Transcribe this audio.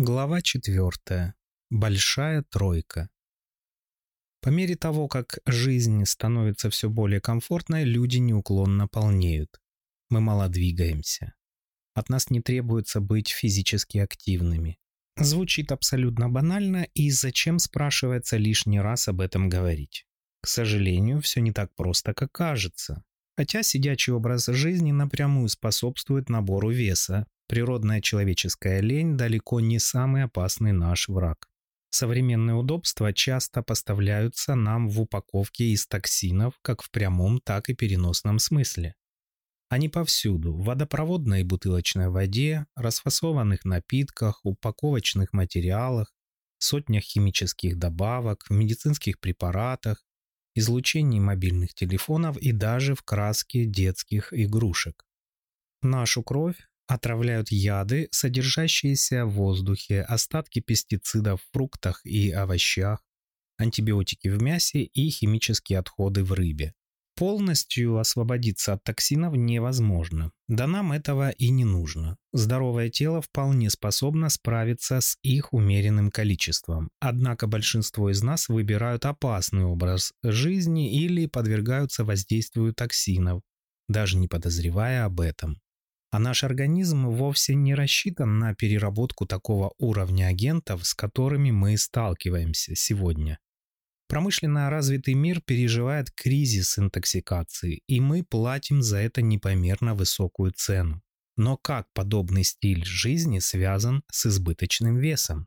Глава 4. Большая тройка. По мере того, как жизнь становится все более комфортной, люди неуклонно полнеют. Мы мало двигаемся. От нас не требуется быть физически активными. Звучит абсолютно банально, и зачем спрашивается лишний раз об этом говорить? К сожалению, все не так просто, как кажется. Хотя сидячий образ жизни напрямую способствует набору веса, Природная человеческая лень далеко не самый опасный наш враг. Современные удобства часто поставляются нам в упаковке из токсинов как в прямом, так и переносном смысле. Они повсюду – в водопроводной и бутылочной воде, расфасованных напитках, упаковочных материалах, сотнях химических добавок, в медицинских препаратах, излучении мобильных телефонов и даже в краске детских игрушек. Нашу кровь, отравляют яды, содержащиеся в воздухе, остатки пестицидов в фруктах и овощах, антибиотики в мясе и химические отходы в рыбе. Полностью освободиться от токсинов невозможно. Да нам этого и не нужно. Здоровое тело вполне способно справиться с их умеренным количеством. Однако большинство из нас выбирают опасный образ жизни или подвергаются воздействию токсинов, даже не подозревая об этом. А наш организм вовсе не рассчитан на переработку такого уровня агентов, с которыми мы сталкиваемся сегодня. Промышленно развитый мир переживает кризис интоксикации, и мы платим за это непомерно высокую цену. Но как подобный стиль жизни связан с избыточным весом?